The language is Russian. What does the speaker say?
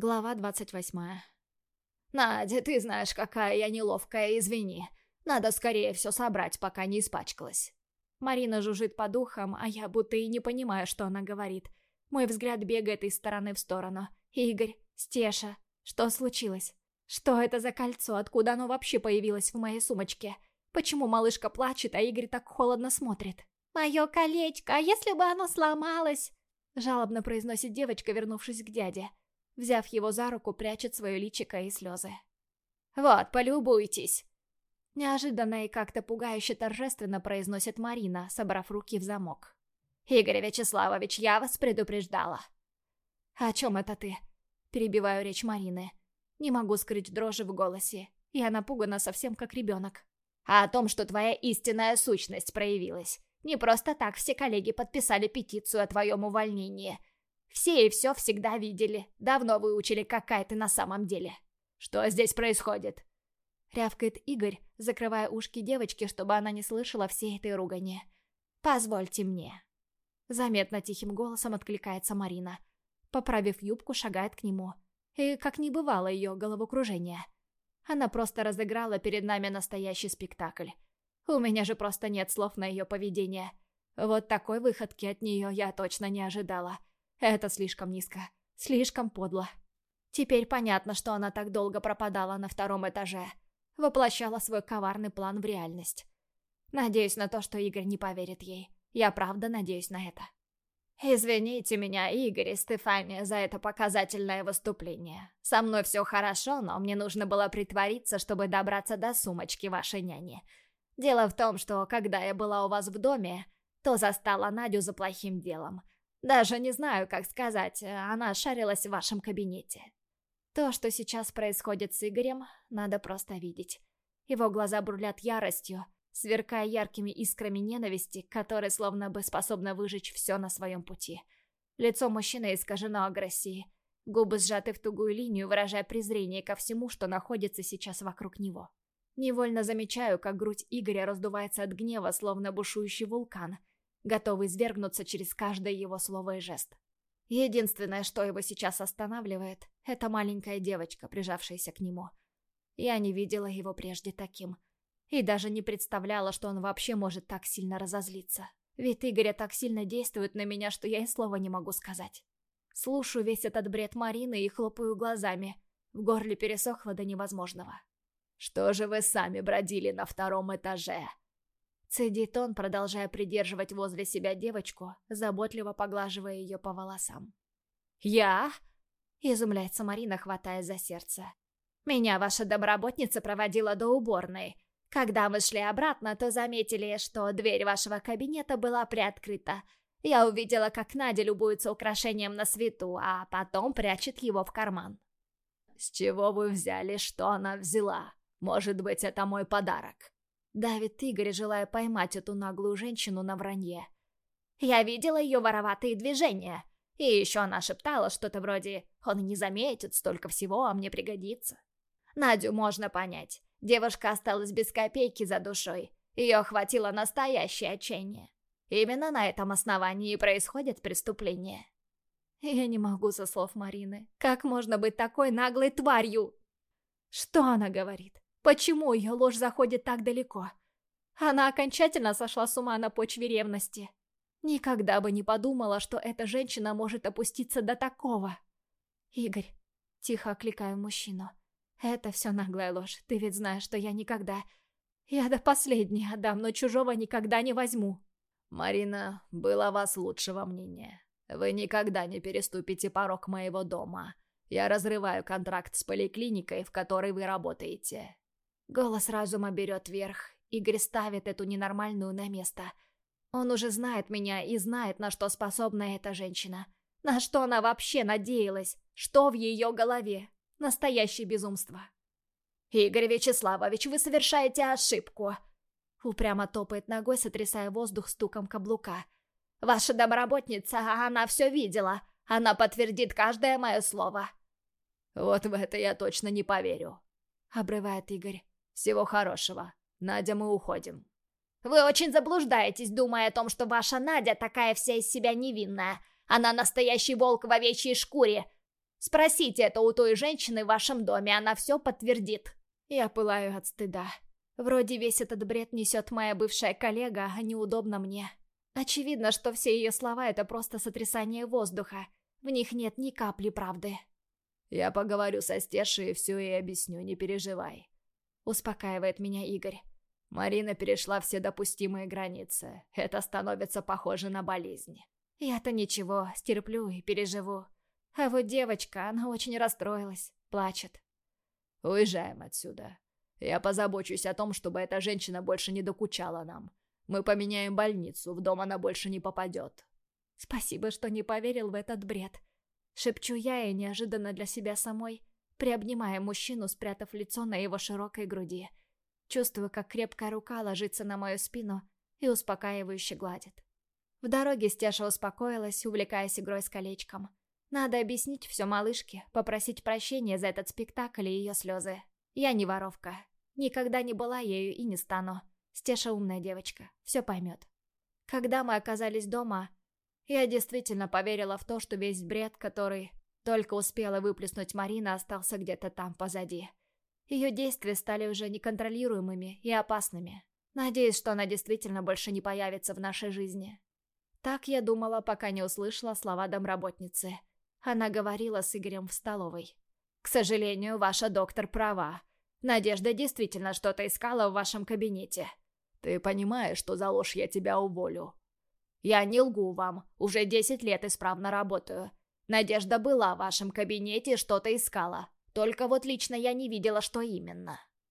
Глава двадцать восьмая. «Надя, ты знаешь, какая я неловкая, извини. Надо скорее все собрать, пока не испачкалась». Марина жужжит по духам, а я будто и не понимаю, что она говорит. Мой взгляд бегает из стороны в сторону. «Игорь, Стеша, что случилось? Что это за кольцо? Откуда оно вообще появилось в моей сумочке? Почему малышка плачет, а Игорь так холодно смотрит?» «Мое колечко, а если бы оно сломалось?» Жалобно произносит девочка, вернувшись к дяде. Взяв его за руку, прячет свое личико и слезы. «Вот, полюбуйтесь!» Неожиданно и как-то пугающе торжественно произносит Марина, собрав руки в замок. «Игорь Вячеславович, я вас предупреждала». «О чем это ты?» Перебиваю речь Марины. Не могу скрыть дрожи в голосе. Я напугана совсем как ребенок. «А о том, что твоя истинная сущность проявилась. Не просто так все коллеги подписали петицию о твоем увольнении. Все и все всегда видели. Давно выучили, какая ты на самом деле. Что здесь происходит?» Рявкает Игорь, закрывая ушки девочки, чтобы она не слышала всей этой ругани. «Позвольте мне». Заметно тихим голосом откликается Марина. Поправив юбку, шагает к нему. И как не бывало ее головокружение. Она просто разыграла перед нами настоящий спектакль. У меня же просто нет слов на ее поведение. Вот такой выходки от нее я точно не ожидала. Это слишком низко. Слишком подло. Теперь понятно, что она так долго пропадала на втором этаже. Воплощала свой коварный план в реальность. Надеюсь на то, что Игорь не поверит ей. Я правда надеюсь на это. «Извините меня, Игорь и Стефания, за это показательное выступление. Со мной все хорошо, но мне нужно было притвориться, чтобы добраться до сумочки вашей няни. Дело в том, что когда я была у вас в доме, то застала Надю за плохим делом. Даже не знаю, как сказать, она шарилась в вашем кабинете. То, что сейчас происходит с Игорем, надо просто видеть. Его глаза бурлят яростью, сверкая яркими искрами ненависти, которые словно бы способны выжечь все на своем пути. Лицо мужчины искажено агрессией, губы сжаты в тугую линию, выражая презрение ко всему, что находится сейчас вокруг него. Невольно замечаю, как грудь Игоря раздувается от гнева, словно бушующий вулкан, готовый извергнуться через каждое его слово и жест. Единственное, что его сейчас останавливает, это маленькая девочка, прижавшаяся к нему. Я не видела его прежде таким. И даже не представляла, что он вообще может так сильно разозлиться. Ведь Игоря так сильно действует на меня, что я и слова не могу сказать. Слушаю весь этот бред Марины и хлопаю глазами. В горле пересохло до невозможного. «Что же вы сами бродили на втором этаже?» Цедит он, продолжая придерживать возле себя девочку, заботливо поглаживая ее по волосам. «Я?» — изумляется Марина, хватая за сердце. «Меня ваша домработница проводила до уборной. Когда мы шли обратно, то заметили, что дверь вашего кабинета была приоткрыта. Я увидела, как Надя любуется украшением на свету, а потом прячет его в карман». «С чего вы взяли, что она взяла? Может быть, это мой подарок?» Давит Игорь, желая поймать эту наглую женщину на вранье. «Я видела ее вороватые движения. И еще она шептала что-то вроде «Он не заметит, столько всего, а мне пригодится». Надю можно понять. Девушка осталась без копейки за душой. Ее охватило настоящее отчаяние. Именно на этом основании и происходит преступление. Я не могу со слов Марины. Как можно быть такой наглой тварью? Что она говорит? Почему ее ложь заходит так далеко? Она окончательно сошла с ума на почве ревности. Никогда бы не подумала, что эта женщина может опуститься до такого. «Игорь», — тихо окликаю мужчину, — «это все наглая ложь. Ты ведь знаешь, что я никогда... Я до последней отдам, но чужого никогда не возьму». «Марина, было вас лучшего мнения. Вы никогда не переступите порог моего дома. Я разрываю контракт с поликлиникой, в которой вы работаете. Голос разума берет верх. Игорь ставит эту ненормальную на место. Он уже знает меня и знает, на что способна эта женщина. На что она вообще надеялась? Что в ее голове? Настоящее безумство. «Игорь Вячеславович, вы совершаете ошибку!» Упрямо топает ногой, сотрясая воздух стуком каблука. «Ваша домработница, она все видела. Она подтвердит каждое мое слово». «Вот в это я точно не поверю», — обрывает Игорь. Всего хорошего. Надя, мы уходим. Вы очень заблуждаетесь, думая о том, что ваша Надя такая вся из себя невинная. Она настоящий волк в овечьей шкуре. Спросите это у той женщины в вашем доме, она все подтвердит. Я пылаю от стыда. Вроде весь этот бред несет моя бывшая коллега, а неудобно мне. Очевидно, что все ее слова — это просто сотрясание воздуха. В них нет ни капли правды. «Я поговорю со Стешей и все ей объясню, не переживай», — успокаивает меня Игорь. Марина перешла все допустимые границы. Это становится похоже на болезнь. Я-то ничего, стерплю и переживу. А вот девочка, она очень расстроилась, плачет. Уезжаем отсюда. Я позабочусь о том, чтобы эта женщина больше не докучала нам. Мы поменяем больницу, в дом она больше не попадет. Спасибо, что не поверил в этот бред. Шепчу я и неожиданно для себя самой, приобнимая мужчину, спрятав лицо на его широкой груди. Чувствую, как крепкая рука ложится на мою спину и успокаивающе гладит. В дороге Стеша успокоилась, увлекаясь игрой с колечком. Надо объяснить все малышке, попросить прощения за этот спектакль и ее слезы. Я не воровка. Никогда не была ею и не стану. Стеша умная девочка, все поймет. Когда мы оказались дома, я действительно поверила в то, что весь бред, который только успела выплеснуть Марина, остался где-то там позади. Ее действия стали уже неконтролируемыми и опасными. Надеюсь, что она действительно больше не появится в нашей жизни. Так я думала, пока не услышала слова домработницы. Она говорила с Игорем в столовой. «К сожалению, ваша доктор права. Надежда действительно что-то искала в вашем кабинете». «Ты понимаешь, что за ложь я тебя уволю?» «Я не лгу вам. Уже десять лет исправно работаю. Надежда была в вашем кабинете что-то искала. Только вот лично я не видела, что именно.